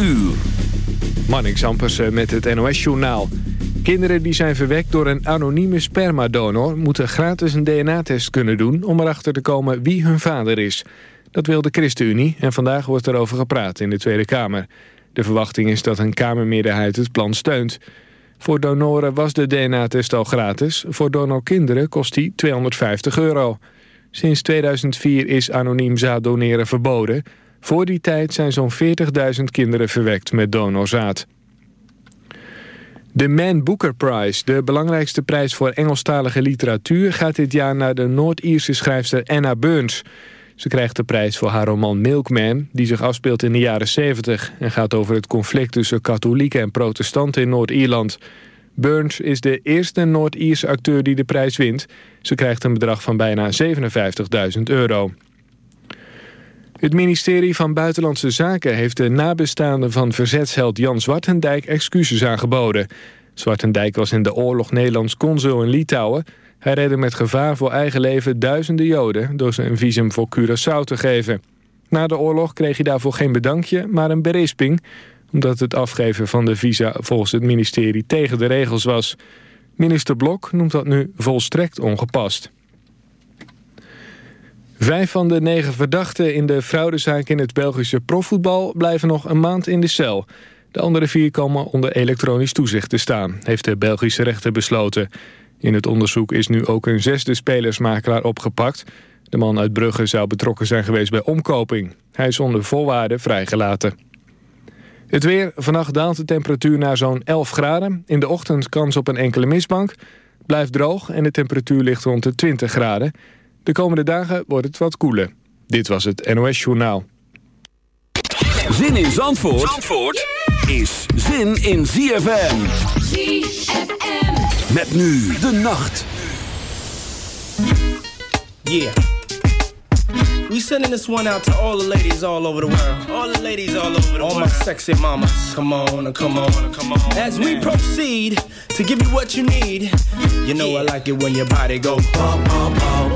uur. Marnik Zampersen met het NOS-journaal. Kinderen die zijn verwekt door een anonieme spermadonor... moeten gratis een DNA-test kunnen doen om erachter te komen wie hun vader is. Dat wil de ChristenUnie en vandaag wordt erover gepraat in de Tweede Kamer. De verwachting is dat een Kamermeerderheid het plan steunt. Voor donoren was de DNA-test al gratis. Voor donorkinderen kost die 250 euro. Sinds 2004 is anoniem zaaddoneren verboden... Voor die tijd zijn zo'n 40.000 kinderen verwekt met donorzaad. De Man Booker Prize, de belangrijkste prijs voor Engelstalige literatuur... gaat dit jaar naar de Noord-Ierse schrijfster Anna Burns. Ze krijgt de prijs voor haar roman Milkman... die zich afspeelt in de jaren 70... en gaat over het conflict tussen katholieken en protestanten in Noord-Ierland. Burns is de eerste Noord-Ierse acteur die de prijs wint. Ze krijgt een bedrag van bijna 57.000 euro. Het ministerie van Buitenlandse Zaken heeft de nabestaanden van verzetsheld Jan Zwartendijk excuses aangeboden. Zwartendijk was in de oorlog Nederlands consul in Litouwen. Hij redde met gevaar voor eigen leven duizenden Joden door ze een visum voor Curaçao te geven. Na de oorlog kreeg hij daarvoor geen bedankje, maar een berisping... omdat het afgeven van de visa volgens het ministerie tegen de regels was. Minister Blok noemt dat nu volstrekt ongepast. Vijf van de negen verdachten in de fraudezaak in het Belgische profvoetbal blijven nog een maand in de cel. De andere vier komen onder elektronisch toezicht te staan, heeft de Belgische rechter besloten. In het onderzoek is nu ook een zesde spelersmakelaar opgepakt. De man uit Brugge zou betrokken zijn geweest bij omkoping. Hij is onder voorwaarden vrijgelaten. Het weer. Vannacht daalt de temperatuur naar zo'n 11 graden. In de ochtend kans op een enkele mistbank. Blijft droog en de temperatuur ligt rond de 20 graden. De komende dagen wordt het wat koeler. Dit was het NOS Journaal. Zin in Zandvoort, Zandvoort is zin in ZFM. ZFM. Met nu de nacht. Yeah. We sending this one out to all the ladies all over the world. All the ladies all over the all world. All my sexy mamas. Come on, come on, come on. As we proceed to give you what you need. You know yeah. I like it when your body go bum, bum, bum.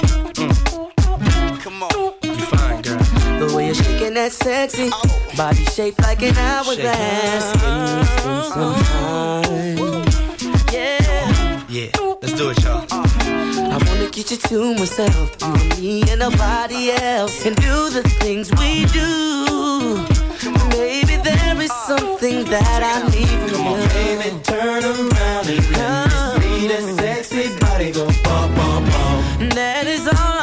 Way you're that sexy. Body shaped like an hourglass. Can we some time? Yeah. Yeah, let's do it, y'all. I wanna get you to myself, me and nobody else, and do the things we do. Maybe there is something that I need from Come on, you. baby, turn around and let me see that sexy body go bum bum bum. That is all.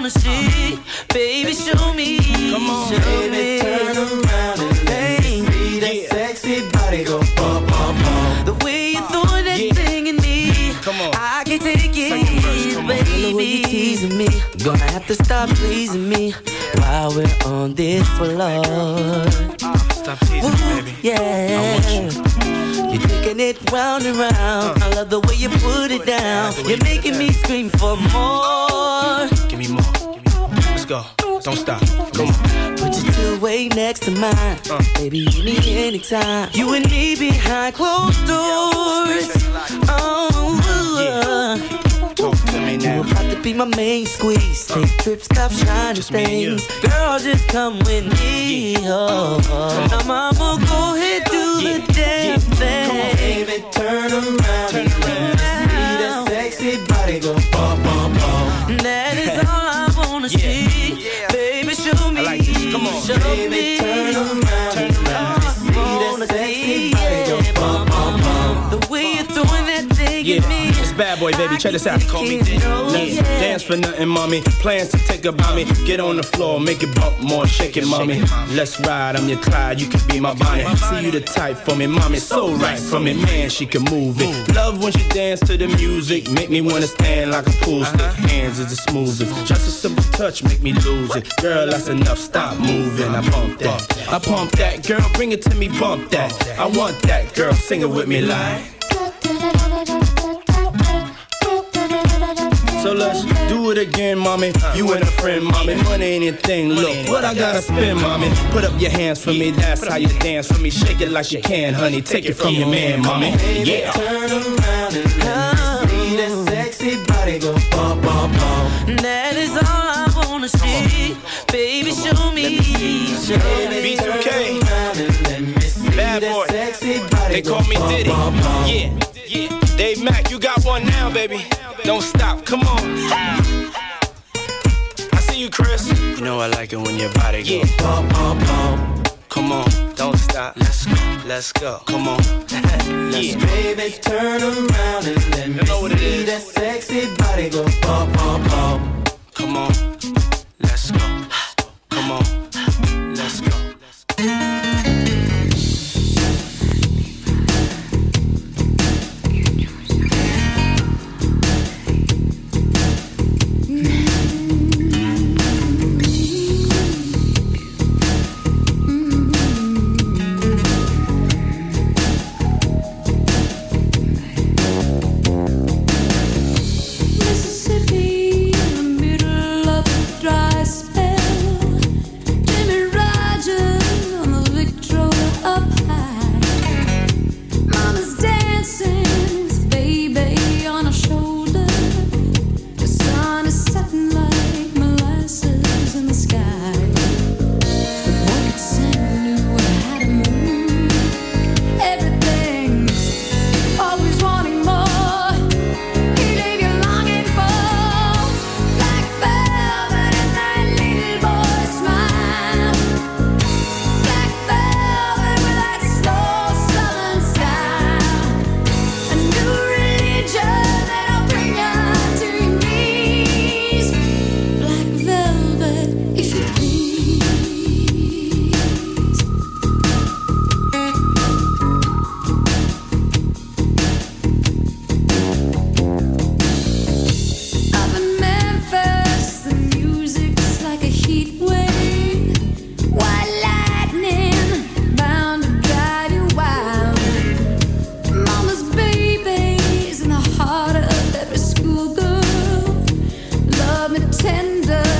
Wanna see, baby. Show me, Come on, show baby, me. turn around and let me see that yeah. sexy body go bum bum bum. The way you throw that yeah. thing in me, Come on. I can take it, verse, baby. The you teasing me, gonna have to stop pleasing me while we're on this floor. Ah, stop teasing me, baby. Yeah. You're taking it round and round. Uh-huh. I love the way you put it down. You're making me scream for more. Give me more. Go. Don't stop. Come on. Put your two way next to mine. Uh. Baby, you need anytime. You and me behind closed doors. Oh, yeah. Talk to me now. You about to be my main squeeze. Take uh. trips, cop shiny just things. Girl, just come with me. Yeah. Oh, oh. Now, mama, go ahead, do yeah. the damn thing. Come on, baby, turn around. Turn around. See that sexy body go bum, bum, bum. That yeah. It's bad boy, baby. Check this out. Call me Yeah. Dance for nothing, mommy. Plans to take about me. Get on the floor, make it bump more, shake it, mommy. Let's ride, I'm your Clyde, you can be my Bonnie. See you the type for me, mommy. So right for me, man, she can move it. Love when she dance to the music. Make me wanna stand like a pool stick. Uh-huh. Hands is the smoothest. Just a simple touch, make me lose it. Girl, that's enough. Stop moving. I pump that. I pump that. Girl, bring it to me, bump that. I want that. Girl, sing it with me like. So let's do it again, mommy. You and a friend, mommy. Money ain't a thing. Look, what I gotta spend, mommy. Put up your hands for me. That's how you dance for me. Shake it like you can, honey. Take it from your man, mommy. Yeah. Turn around and let me see that sexy body go bum, bum, bum. That is all I wanna see. Baby, show me. B2K. Bad boy. They call me Diddy. Yeah. Dave you got one now, baby. Don't stop. Come on. I see you, Chris. You know I like it when your body goes. Yeah. Bum, bum, bum. Come on, don't stop. Let's go. Let's go. Come on. Let's yeah. Baby, turn around and let me know what it see is. that sexy body go bum, bum, bum. Come on. Tender,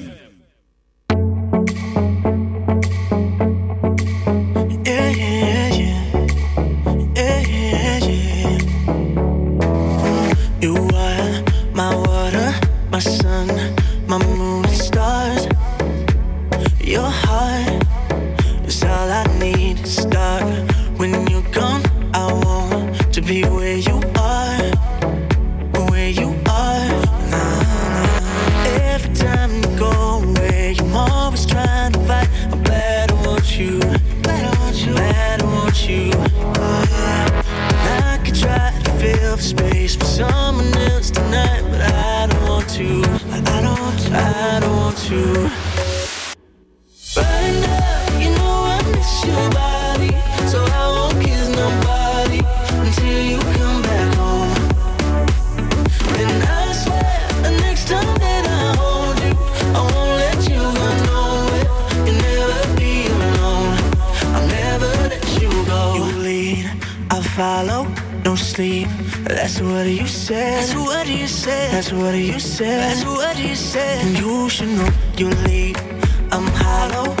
sleep. That's what you said. That's what you said. That's what you said. That's what you said. And you should know you leave. I'm hollow.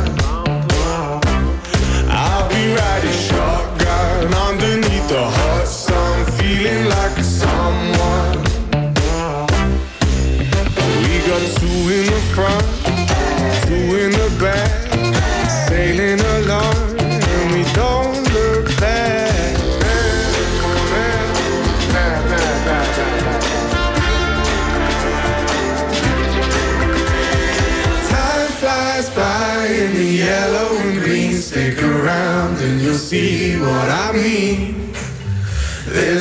See what I mean.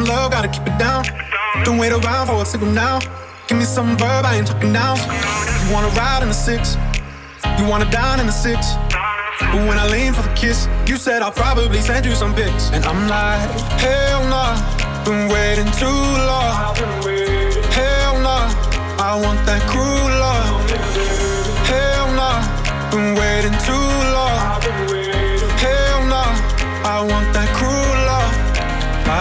Some love, gotta keep it down. Don't wait around for a signal now. Give me some verb, I ain't talking now. You wanna ride in the six, you wanna dine in the six. But when I lean for the kiss, you said I'll probably send you some pics. And I'm like, hell nah, been waiting too long. Hell nah, I want that cruel love. Hell nah, been waiting too long.